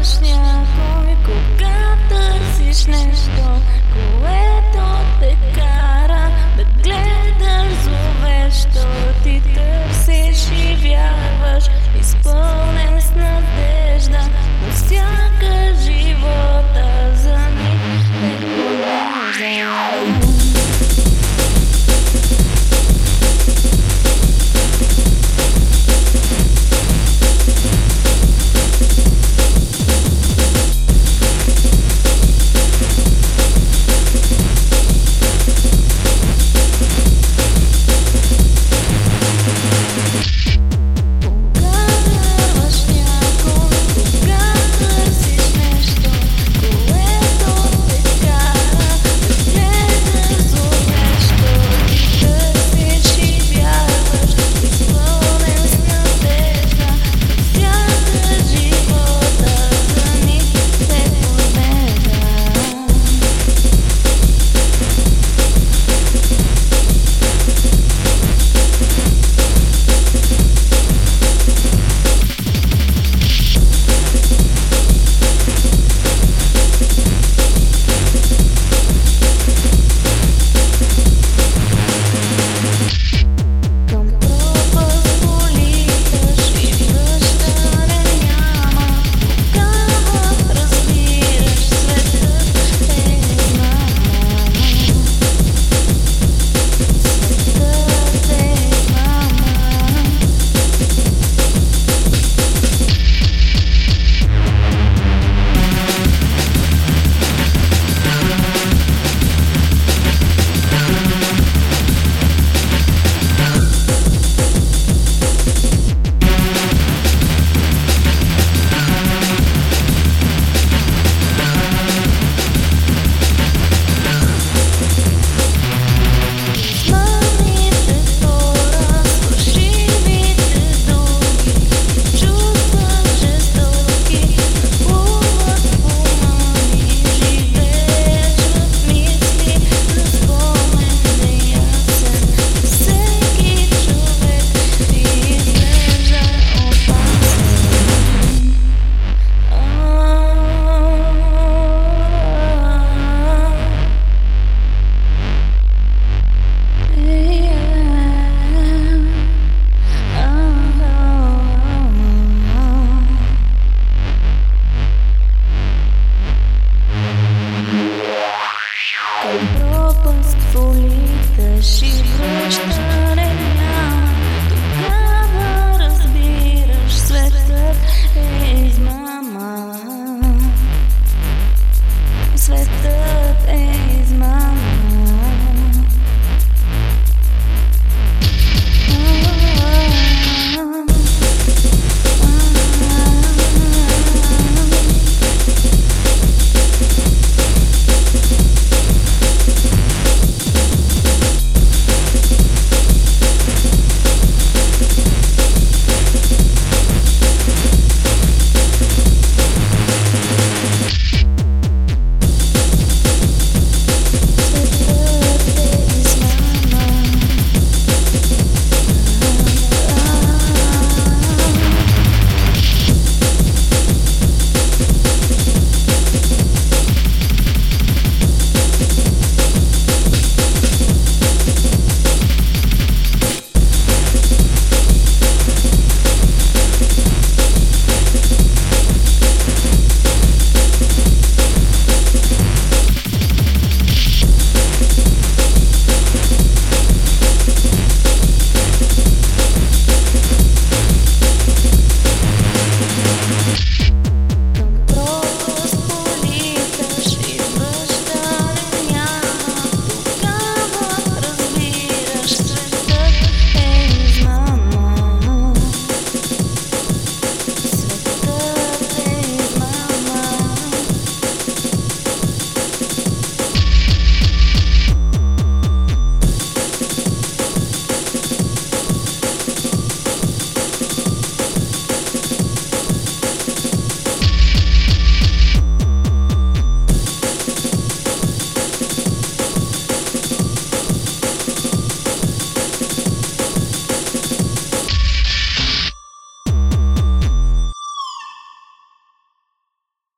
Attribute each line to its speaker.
Speaker 1: имаш някой, кога търсиш нещо, което те кара да гледаш зловещо ти те.